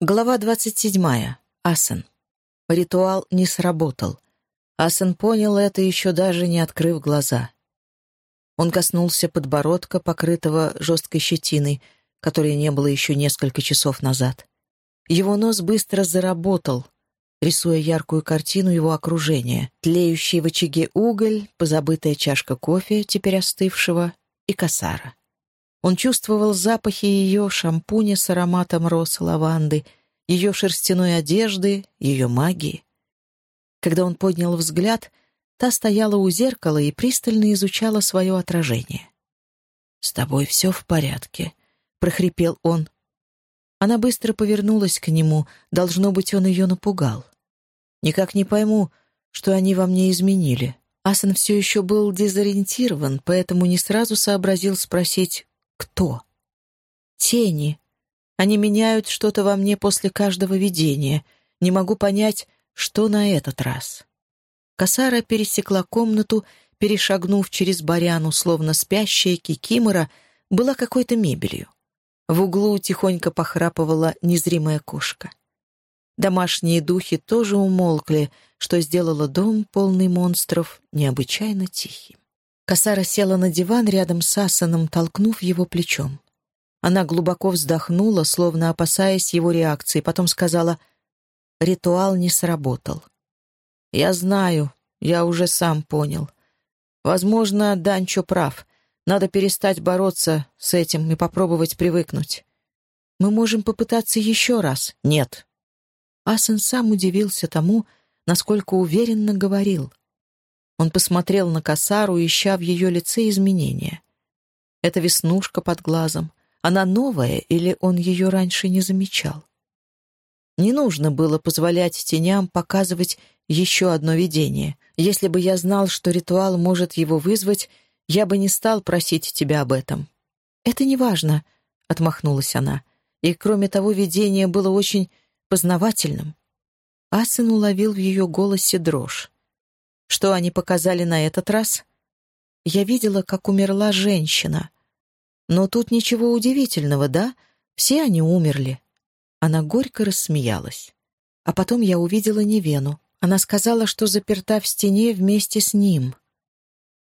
Глава двадцать седьмая. Асен. Ритуал не сработал. Асен понял это, еще даже не открыв глаза. Он коснулся подбородка, покрытого жесткой щетиной, которой не было еще несколько часов назад. Его нос быстро заработал, рисуя яркую картину его окружения. Тлеющий в очаге уголь, позабытая чашка кофе, теперь остывшего, и косара. Он чувствовал запахи ее шампуня с ароматом роз лаванды, ее шерстяной одежды, ее магии. Когда он поднял взгляд, та стояла у зеркала и пристально изучала свое отражение. «С тобой все в порядке», — прохрипел он. Она быстро повернулась к нему, должно быть, он ее напугал. «Никак не пойму, что они во мне изменили». Асан все еще был дезориентирован, поэтому не сразу сообразил спросить кто? Тени. Они меняют что-то во мне после каждого видения. Не могу понять, что на этот раз. Косара пересекла комнату, перешагнув через баряну, словно спящая кикимора, была какой-то мебелью. В углу тихонько похрапывала незримая кошка. Домашние духи тоже умолкли, что сделало дом, полный монстров, необычайно тихим. Косара села на диван рядом с Асаном, толкнув его плечом. Она глубоко вздохнула, словно опасаясь его реакции, потом сказала, «Ритуал не сработал». «Я знаю, я уже сам понял. Возможно, Данчо прав. Надо перестать бороться с этим и попробовать привыкнуть. Мы можем попытаться еще раз. Нет». Асан сам удивился тому, насколько уверенно говорил — он посмотрел на косару, ища в ее лице изменения. Это веснушка под глазом. Она новая или он ее раньше не замечал? Не нужно было позволять теням показывать еще одно видение. Если бы я знал, что ритуал может его вызвать, я бы не стал просить тебя об этом. «Это не важно», — отмахнулась она. И, кроме того, видение было очень познавательным. Асен уловил в ее голосе дрожь. Что они показали на этот раз? Я видела, как умерла женщина. Но тут ничего удивительного, да? Все они умерли. Она горько рассмеялась. А потом я увидела Невену. Она сказала, что заперта в стене вместе с ним.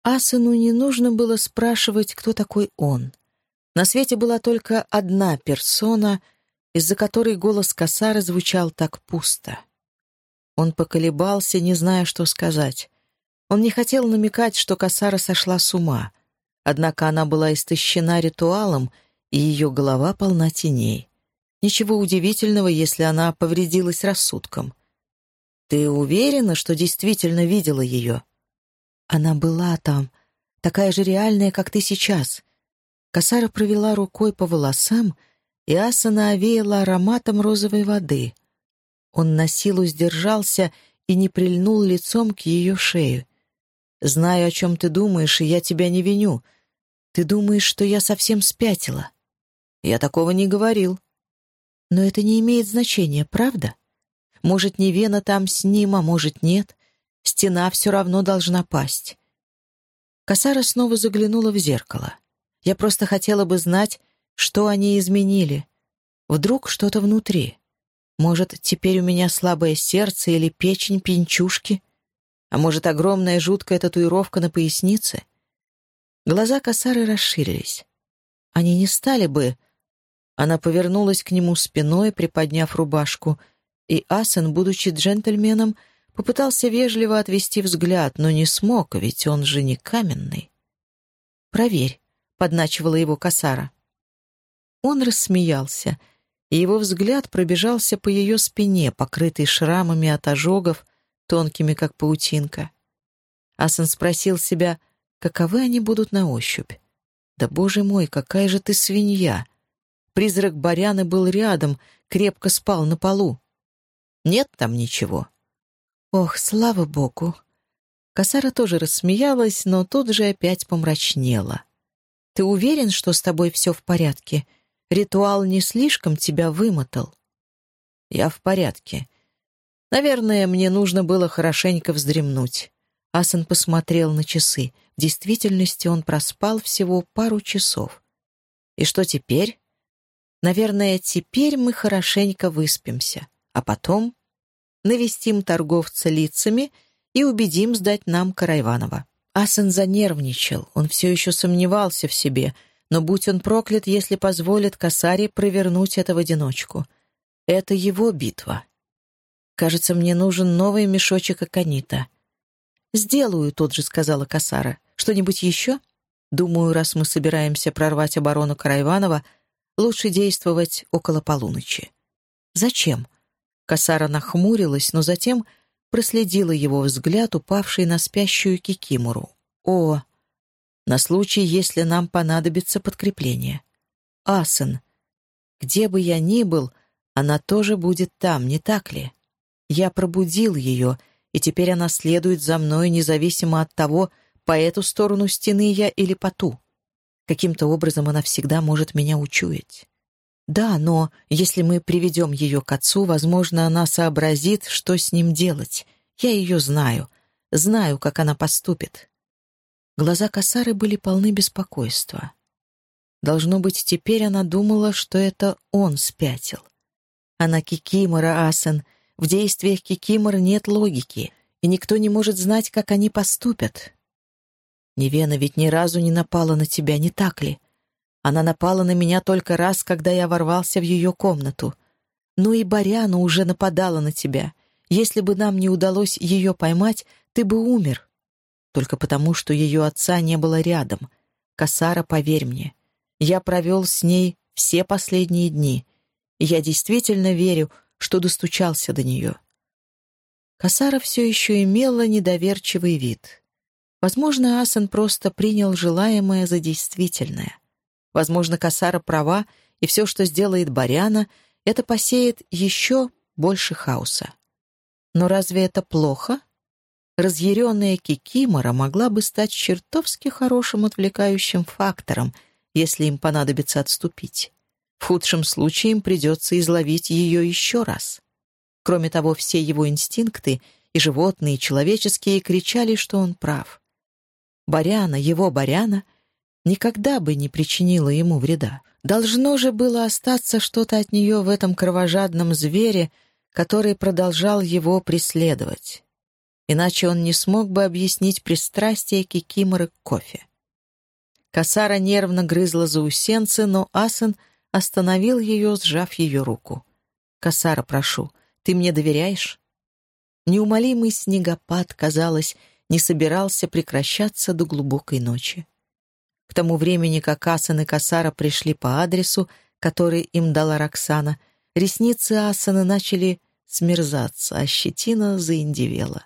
Асану не нужно было спрашивать, кто такой он. На свете была только одна персона, из-за которой голос Касара звучал так пусто. Он поколебался, не зная, что сказать. Он не хотел намекать, что Касара сошла с ума. Однако она была истощена ритуалом, и ее голова полна теней. Ничего удивительного, если она повредилась рассудком. «Ты уверена, что действительно видела ее?» «Она была там, такая же реальная, как ты сейчас». Касара провела рукой по волосам, и Асана овеяла ароматом розовой воды. Он на силу сдержался и не прильнул лицом к ее шею. «Знаю, о чем ты думаешь, и я тебя не виню. Ты думаешь, что я совсем спятила?» «Я такого не говорил». «Но это не имеет значения, правда? Может, не Вена там с ним, а может, нет. Стена все равно должна пасть». Косара снова заглянула в зеркало. «Я просто хотела бы знать, что они изменили. Вдруг что-то внутри». Может, теперь у меня слабое сердце или печень пинчушки? А может, огромная жуткая татуировка на пояснице? Глаза Касары расширились. Они не стали бы... Она повернулась к нему спиной, приподняв рубашку, и Асен, будучи джентльменом, попытался вежливо отвести взгляд, но не смог, ведь он же не каменный. «Проверь», — подначивала его Касара. Он рассмеялся — и его взгляд пробежался по ее спине, покрытой шрамами от ожогов, тонкими, как паутинка. Асан спросил себя, каковы они будут на ощупь. «Да, боже мой, какая же ты свинья!» Призрак Баряны был рядом, крепко спал на полу. «Нет там ничего». «Ох, слава богу!» Косара тоже рассмеялась, но тут же опять помрачнела. «Ты уверен, что с тобой все в порядке?» Ритуал не слишком тебя вымотал?» «Я в порядке. Наверное, мне нужно было хорошенько вздремнуть». Асан посмотрел на часы. В действительности он проспал всего пару часов. «И что теперь?» Наверное, теперь мы хорошенько выспимся, а потом навестим торговца лицами и убедим сдать нам Карайванова. Асен занервничал, он все еще сомневался в себе, но будь он проклят, если позволит Касаре провернуть это в одиночку. Это его битва. Кажется, мне нужен новый мешочек аконита. «Сделаю», — тут же сказала Касара. «Что-нибудь еще?» «Думаю, раз мы собираемся прорвать оборону Карайванова, лучше действовать около полуночи». «Зачем?» Касара нахмурилась, но затем проследила его взгляд, упавший на спящую Кикимору. «О, на случай, если нам понадобится подкрепление. Асен, где бы я ни был, она тоже будет там, не так ли? Я пробудил ее, и теперь она следует за мной, независимо от того, по эту сторону стены я или по ту. Каким-то образом она всегда может меня учуять. Да, но если мы приведем ее к отцу, возможно, она сообразит, что с ним делать. Я ее знаю. Знаю, как она поступит. Глаза Касары были полны беспокойства. Должно быть, теперь она думала, что это он спятил. Она Кикимора Асен. В действиях Кикимора нет логики, и никто не может знать, как они поступят. Невена ведь ни разу не напала на тебя, не так ли? Она напала на меня только раз, когда я ворвался в ее комнату. Ну и Баряна уже нападала на тебя. Если бы нам не удалось ее поймать, ты бы умер. Только потому, что ее отца не было рядом. Касара, поверь мне, я провел с ней все последние дни, и я действительно верю, что достучался до нее. Касара все еще имела недоверчивый вид. Возможно, Асан просто принял желаемое за действительное. Возможно, Касара права, и все, что сделает Баряна, это посеет еще больше хаоса. Но разве это плохо? Разъяренная Кикимора могла бы стать чертовски хорошим отвлекающим фактором, если им понадобится отступить. В худшем случае им придется изловить ее еще раз. Кроме того, все его инстинкты, и животные, и человеческие, кричали, что он прав. Баряна, его Баряна, никогда бы не причинила ему вреда. Должно же было остаться что-то от нее в этом кровожадном звере, который продолжал его преследовать. Иначе он не смог бы объяснить пристрастие Кикиморы к кофе. Косара нервно грызла заусенцы, но Асен остановил ее, сжав ее руку. «Косара, прошу, ты мне доверяешь?» Неумолимый снегопад, казалось, не собирался прекращаться до глубокой ночи. К тому времени, как Асан и Касара пришли по адресу, который им дала Роксана, ресницы Асана начали смерзаться, а щетина заиндивела.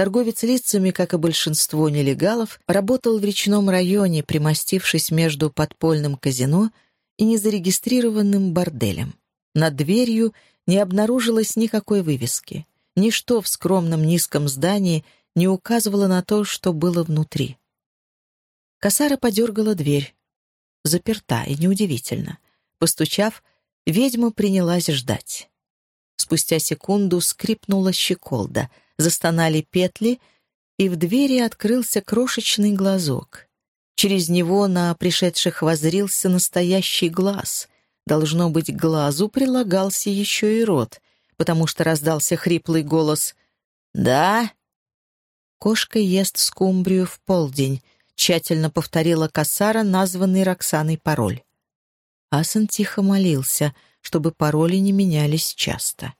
Торговец лицами, как и большинство нелегалов, работал в речном районе, примостившись между подпольным казино и незарегистрированным борделем. Над дверью не обнаружилось никакой вывески. Ничто в скромном низком здании не указывало на то, что было внутри. Косара подергала дверь. Заперта, и неудивительно. Постучав, ведьма принялась ждать. Спустя секунду скрипнула щеколда, застонали петли, и в двери открылся крошечный глазок. Через него на пришедших возрился настоящий глаз. Должно быть, глазу прилагался еще и рот, потому что раздался хриплый голос «Да?» Кошка ест скумбрию в полдень, тщательно повторила Касара названный Роксаной пароль. Асан тихо молился, чтобы пароли не менялись часто.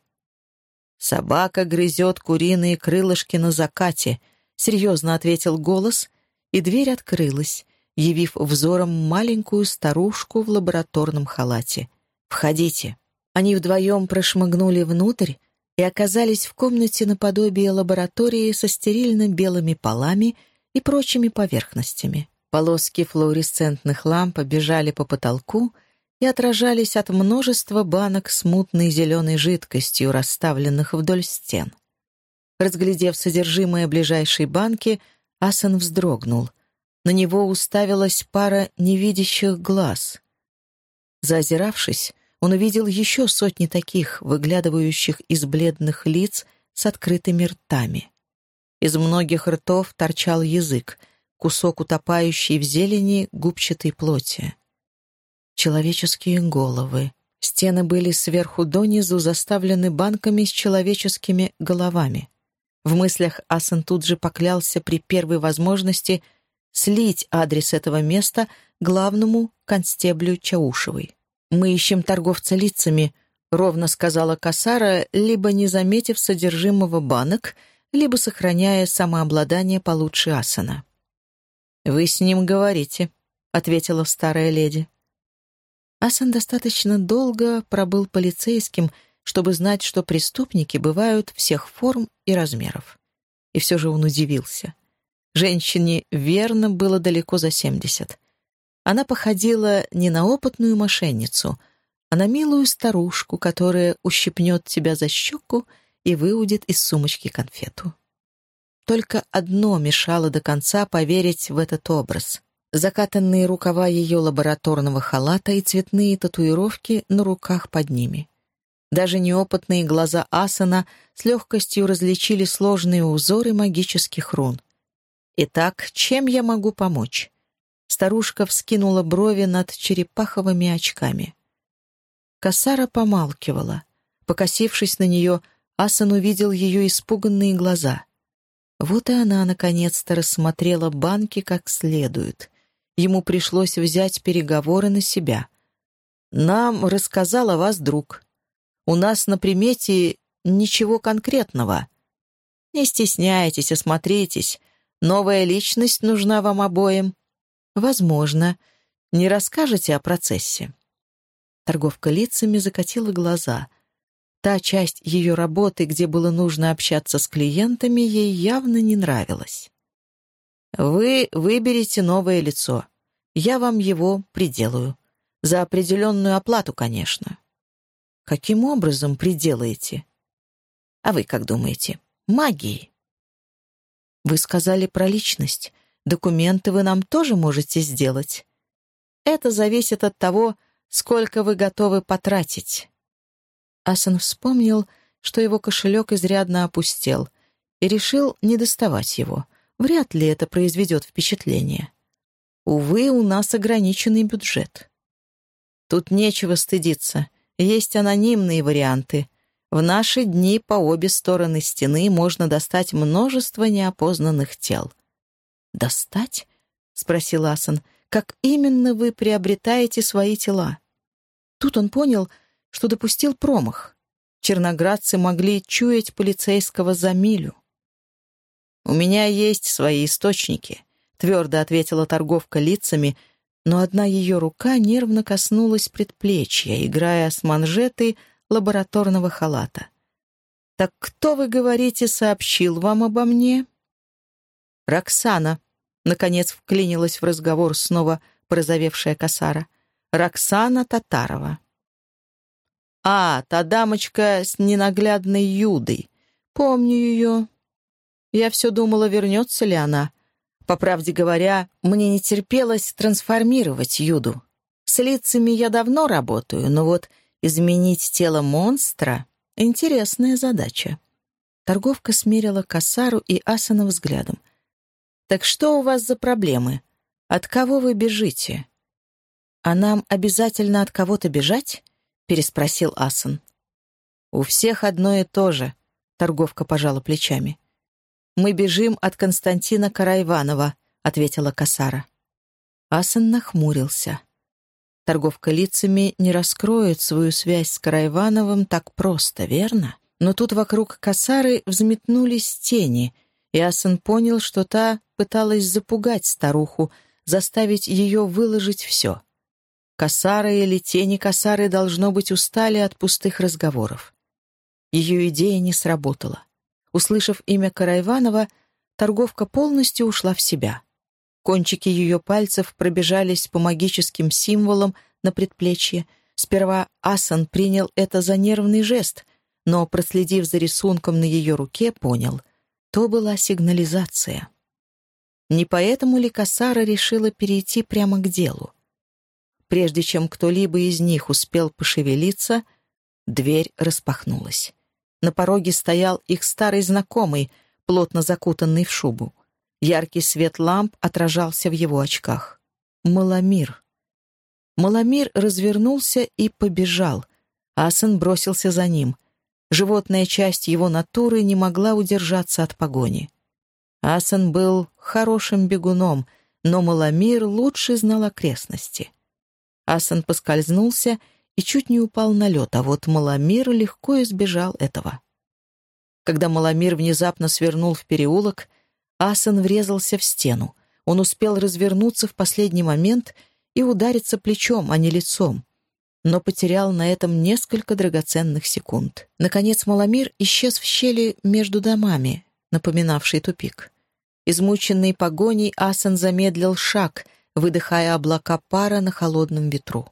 «Собака грызет куриные крылышки на закате», — серьезно ответил голос, и дверь открылась, явив взором маленькую старушку в лабораторном халате. «Входите». Они вдвоем прошмыгнули внутрь и оказались в комнате наподобие лаборатории со стерильно-белыми полами — и прочими поверхностями. Полоски флуоресцентных ламп бежали по потолку и отражались от множества банок с мутной зеленой жидкостью, расставленных вдоль стен. Разглядев содержимое ближайшей банки, Асан вздрогнул. На него уставилась пара невидящих глаз. Заозиравшись, он увидел еще сотни таких, выглядывающих из бледных лиц с открытыми ртами. Из многих ртов торчал язык, кусок утопающий в зелени губчатой плоти. Человеческие головы. Стены были сверху донизу заставлены банками с человеческими головами. В мыслях Асан тут же поклялся при первой возможности слить адрес этого места главному констеблю Чаушевой. «Мы ищем торговца лицами», — ровно сказала Касара, либо не заметив содержимого банок, либо сохраняя самообладание получше Асана. «Вы с ним говорите», — ответила старая леди. Асан достаточно долго пробыл полицейским, чтобы знать, что преступники бывают всех форм и размеров. И все же он удивился. Женщине верно было далеко за семьдесят. Она походила не на опытную мошенницу, а на милую старушку, которая ущипнет тебя за щеку и выудит из сумочки конфету. Только одно мешало до конца поверить в этот образ закатанные рукава ее лабораторного халата и цветные татуировки на руках под ними. Даже неопытные глаза Асана с легкостью различили сложные узоры магических рун. «Итак, чем я могу помочь?» Старушка вскинула брови над черепаховыми очками. Косара помалкивала. Покосившись на нее, Асан увидел ее испуганные глаза. Вот и она, наконец-то, рассмотрела банки как следует ему пришлось взять переговоры на себя. «Нам рассказал о вас друг. У нас на примете ничего конкретного. Не стесняйтесь, осмотритесь. Новая личность нужна вам обоим. Возможно. Не расскажете о процессе?» Торговка лицами закатила глаза. Та часть ее работы, где было нужно общаться с клиентами, ей явно не нравилась. «Вы выберете новое лицо. Я вам его приделаю. За определенную оплату, конечно. Каким образом приделаете? А вы как думаете? Магией. Вы сказали про личность. Документы вы нам тоже можете сделать. Это зависит от того, сколько вы готовы потратить. Асан вспомнил, что его кошелек изрядно опустел, и решил не доставать его. Вряд ли это произведет впечатление. Увы, у нас ограниченный бюджет. Тут нечего стыдиться. Есть анонимные варианты. В наши дни по обе стороны стены можно достать множество неопознанных тел. «Достать?» — спросил Асан. «Как именно вы приобретаете свои тела?» Тут он понял, что допустил промах. Черноградцы могли чуять полицейского за милю. «У меня есть свои источники», твердо ответила торговка лицами, но одна ее рука нервно коснулась предплечья, играя с манжетой лабораторного халата. «Так кто, вы говорите, сообщил вам обо мне?» «Роксана», — наконец вклинилась в разговор снова прозовевшая косара. «Роксана Татарова». «А, та дамочка с ненаглядной Юдой. Помню ее. Я все думала, вернется ли она. По правде говоря, мне не терпелось трансформировать Юду. С лицами я давно работаю, но вот изменить тело монстра — интересная задача. Торговка смерила Касару и Асана взглядом. «Так что у вас за проблемы? От кого вы бежите?» «А нам обязательно от кого-то бежать?» — переспросил Асан. «У всех одно и то же», — торговка пожала плечами. «Мы бежим от Константина Карайванова», — ответила Касара. Асан нахмурился. Торговка лицами не раскроет свою связь с Карайвановым так просто, верно? Но тут вокруг Касары взметнулись тени, и Асан понял, что та пыталась запугать старуху, заставить ее выложить все. Касара или тени Касары, должно быть, устали от пустых разговоров. Ее идея не сработала. Услышав имя Карайванова, торговка полностью ушла в себя. Кончики ее пальцев пробежались по магическим символам на предплечье. Сперва Асан принял это за нервный жест, но, проследив за рисунком на ее руке, понял — то была сигнализация. Не поэтому ли Касара решила перейти прямо к делу? Прежде чем кто-либо из них успел пошевелиться, дверь распахнулась. На пороге стоял их старый знакомый, плотно закутанный в шубу. Яркий свет ламп отражался в его очках. Маломир. Маломир развернулся и побежал. Асан бросился за ним. Животная часть его натуры не могла удержаться от погони. Асан был хорошим бегуном, но Маломир лучше знал окрестности. Асан поскользнулся и чуть не упал на лед, а вот Маломир легко избежал этого. Когда Маломир внезапно свернул в переулок, Асан врезался в стену. Он успел развернуться в последний момент и удариться плечом, а не лицом, но потерял на этом несколько драгоценных секунд. Наконец Маломир исчез в щели между домами, напоминавший тупик. Измученный погоней Асан замедлил шаг, выдыхая облака пара на холодном ветру.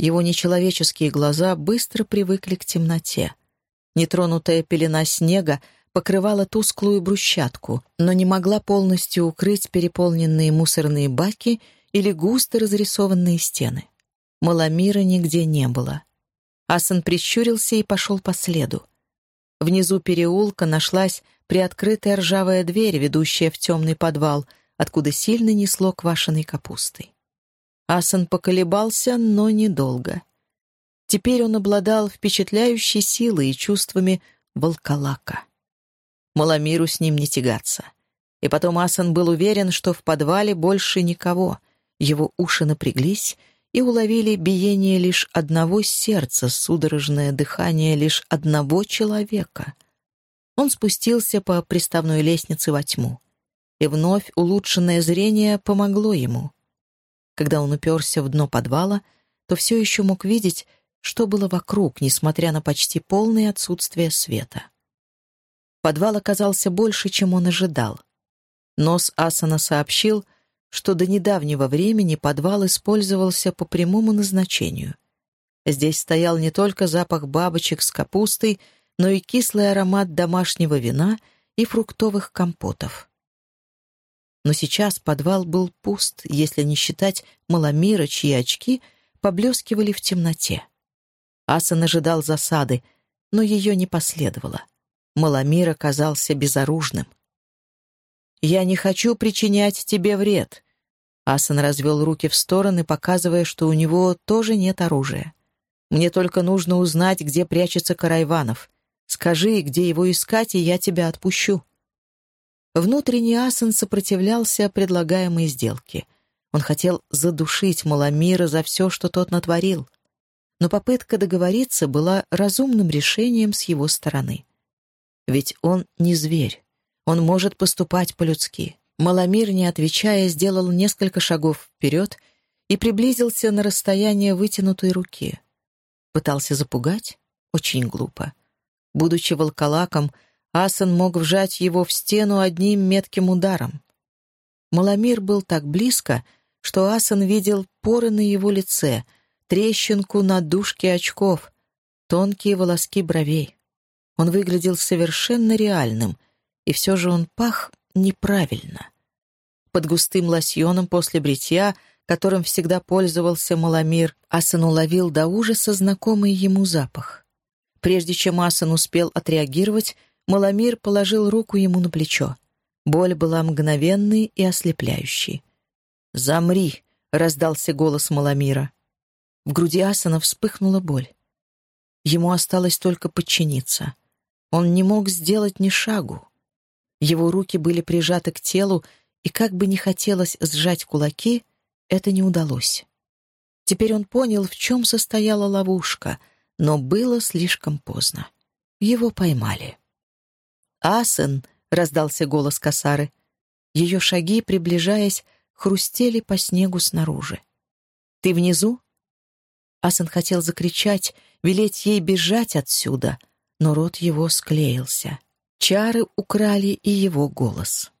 Его нечеловеческие глаза быстро привыкли к темноте. Нетронутая пелена снега покрывала тусклую брусчатку, но не могла полностью укрыть переполненные мусорные баки или густо разрисованные стены. Маламира нигде не было. Асан прищурился и пошел по следу. Внизу переулка нашлась приоткрытая ржавая дверь, ведущая в темный подвал, откуда сильно несло квашеной капустой. Асан поколебался, но недолго. Теперь он обладал впечатляющей силой и чувствами волколака. Маламиру с ним не тягаться. И потом Асан был уверен, что в подвале больше никого. Его уши напряглись и уловили биение лишь одного сердца, судорожное дыхание лишь одного человека. Он спустился по приставной лестнице во тьму. И вновь улучшенное зрение помогло ему. Когда он уперся в дно подвала, то все еще мог видеть, что было вокруг, несмотря на почти полное отсутствие света. Подвал оказался больше, чем он ожидал. Нос Асана сообщил, что до недавнего времени подвал использовался по прямому назначению. Здесь стоял не только запах бабочек с капустой, но и кислый аромат домашнего вина и фруктовых компотов. Но сейчас подвал был пуст, если не считать Маломира, чьи очки поблескивали в темноте. Асан ожидал засады, но ее не последовало. Маломир оказался безоружным. «Я не хочу причинять тебе вред». Асан развел руки в стороны, показывая, что у него тоже нет оружия. «Мне только нужно узнать, где прячется Карайванов. Скажи, где его искать, и я тебя отпущу». Внутренний Асан сопротивлялся предлагаемой сделке. Он хотел задушить Маламира за все, что тот натворил. Но попытка договориться была разумным решением с его стороны. Ведь он не зверь. Он может поступать по-людски. Маломир, не отвечая, сделал несколько шагов вперед и приблизился на расстояние вытянутой руки. Пытался запугать? Очень глупо. Будучи волколаком, Асан мог вжать его в стену одним метким ударом. Маломир был так близко, что Асан видел поры на его лице, трещинку на дужке очков, тонкие волоски бровей. Он выглядел совершенно реальным, и все же он пах неправильно. Под густым лосьоном после бритья, которым всегда пользовался Маламир, Асан уловил до ужаса знакомый ему запах. Прежде чем Асан успел отреагировать, Маламир положил руку ему на плечо. Боль была мгновенной и ослепляющей. «Замри!» — раздался голос Маламира. В груди Асана вспыхнула боль. Ему осталось только подчиниться. Он не мог сделать ни шагу. Его руки были прижаты к телу, и как бы не хотелось сжать кулаки, это не удалось. Теперь он понял, в чем состояла ловушка, но было слишком поздно. Его поймали. «Асен!» — раздался голос Касары. Ее шаги, приближаясь, хрустели по снегу снаружи. «Ты внизу?» Асен хотел закричать, велеть ей бежать отсюда — но рот его склеился. Чары украли и его голос.